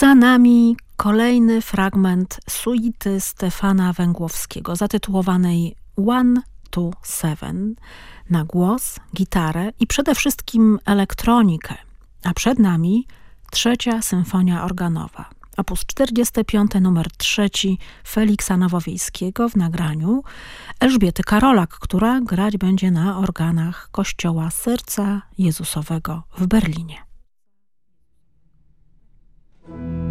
Za nami kolejny fragment suity Stefana Węgłowskiego zatytułowanej One to Seven na głos, gitarę i przede wszystkim elektronikę. A przed nami trzecia symfonia organowa. Opus 45 numer 3 Feliksa Nowowiejskiego w nagraniu Elżbiety Karolak, która grać będzie na organach Kościoła Serca Jezusowego w Berlinie. Na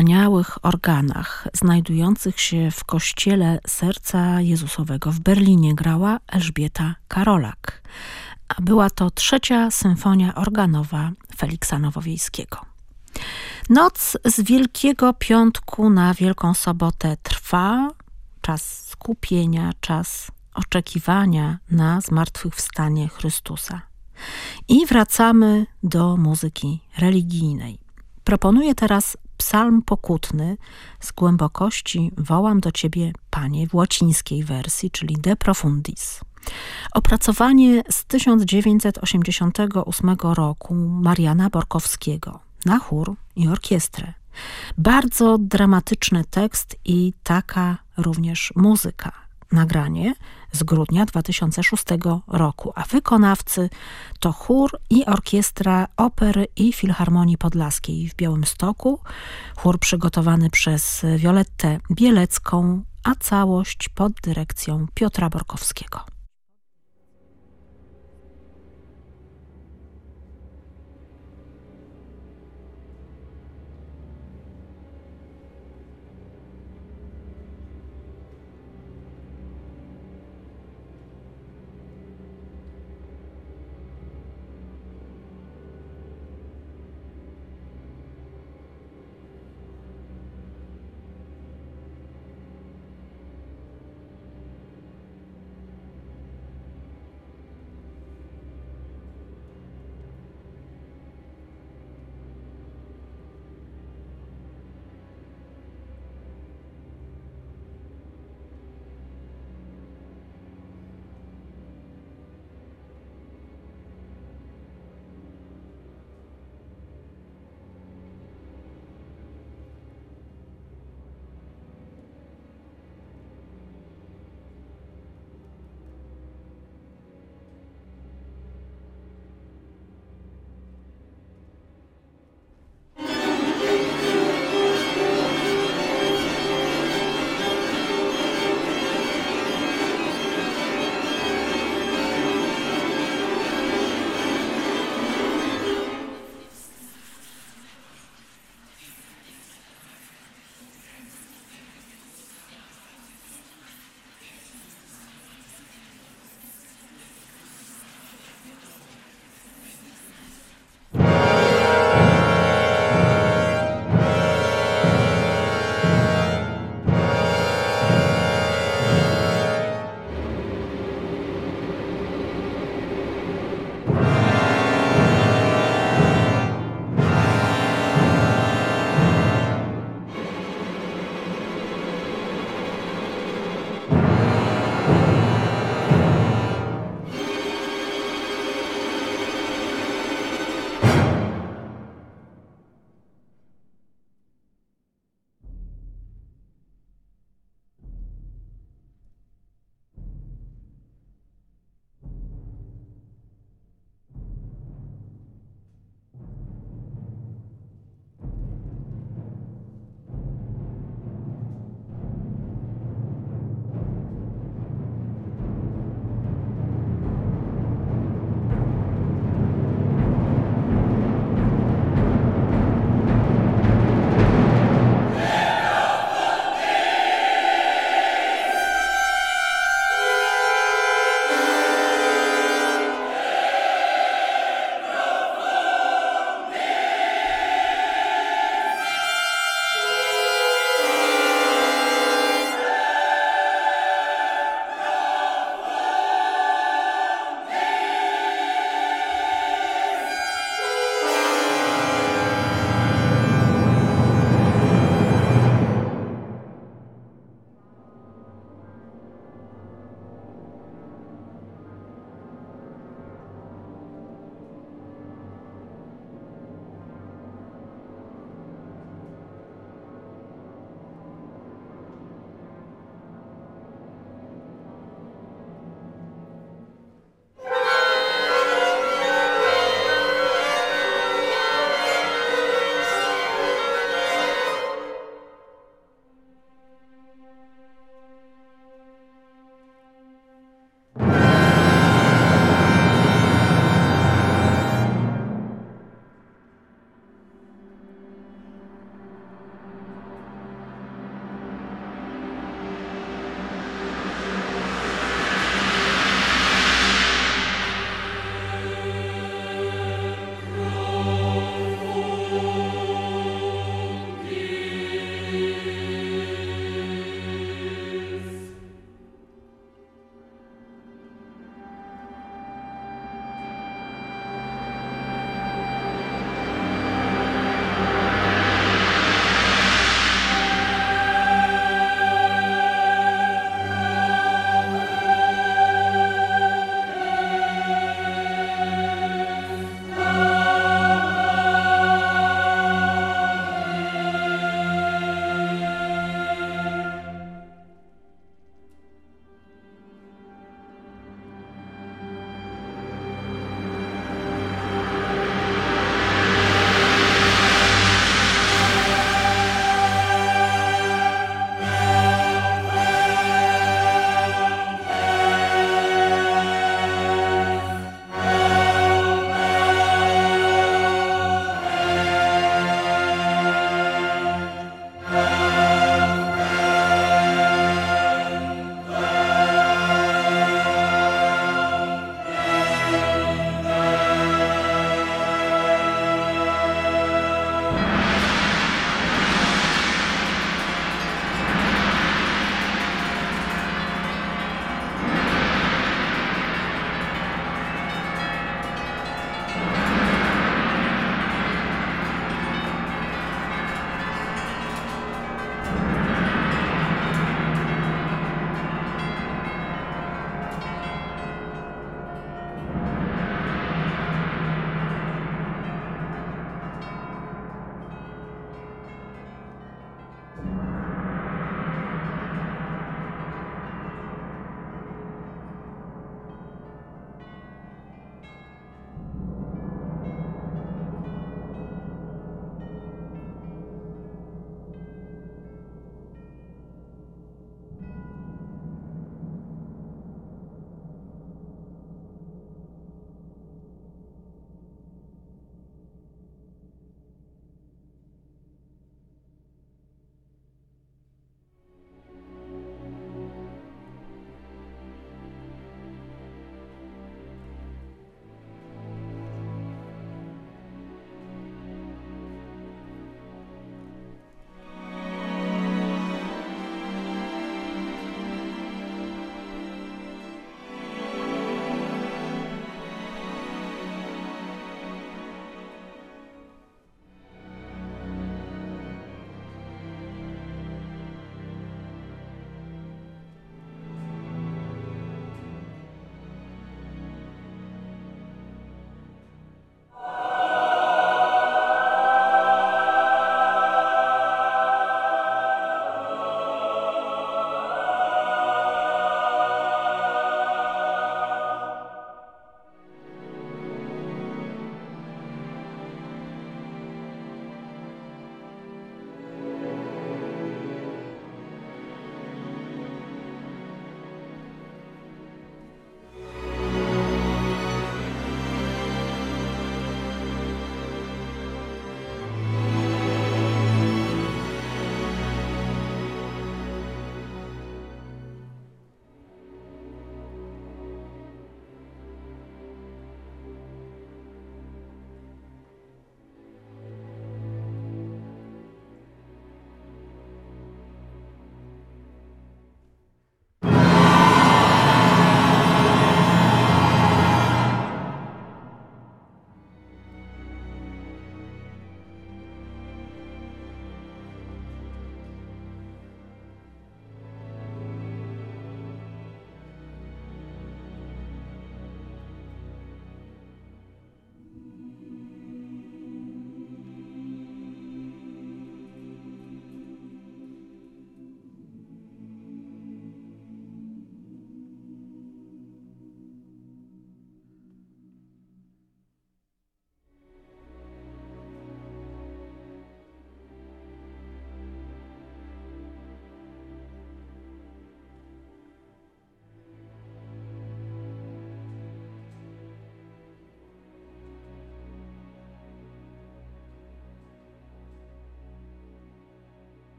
wspaniałych organach znajdujących się w kościele Serca Jezusowego w Berlinie grała Elżbieta Karolak, a była to trzecia symfonia organowa Feliksa Nowowiejskiego. Noc z Wielkiego Piątku na Wielką Sobotę trwa, czas skupienia, czas oczekiwania na zmartwychwstanie Chrystusa. I wracamy do muzyki religijnej. Proponuję teraz psalm pokutny z głębokości Wołam do Ciebie, Panie, w łacińskiej wersji, czyli De Profundis. Opracowanie z 1988 roku Mariana Borkowskiego na chór i orkiestrę. Bardzo dramatyczny tekst i taka również muzyka. Nagranie z grudnia 2006 roku, a wykonawcy to chór i orkiestra Opery i Filharmonii Podlaskiej w Białymstoku, chór przygotowany przez Violettę Bielecką, a całość pod dyrekcją Piotra Borkowskiego.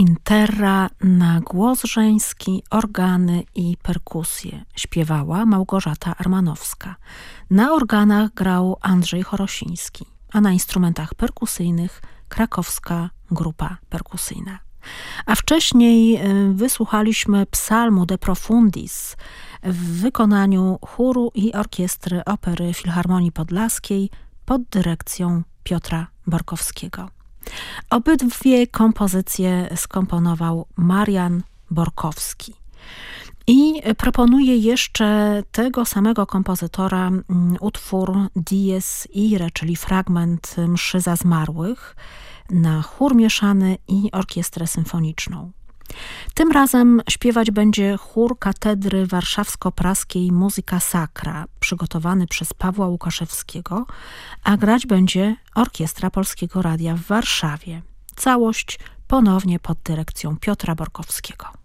Interra na głos żeński, organy i perkusje śpiewała Małgorzata Armanowska. Na organach grał Andrzej Chorosiński, a na instrumentach perkusyjnych krakowska grupa perkusyjna. A wcześniej y, wysłuchaliśmy psalmu De Profundis w wykonaniu chóru i orkiestry Opery Filharmonii Podlaskiej pod dyrekcją Piotra Borkowskiego. Obydwie kompozycje skomponował Marian Borkowski. I proponuję jeszcze tego samego kompozytora mm, utwór Dies Irae, czyli fragment Mszy za zmarłych na chór mieszany i orkiestrę symfoniczną. Tym razem śpiewać będzie chór Katedry Warszawsko-Praskiej Muzyka Sacra, przygotowany przez Pawła Łukaszewskiego, a grać będzie Orkiestra Polskiego Radia w Warszawie. Całość ponownie pod dyrekcją Piotra Borkowskiego.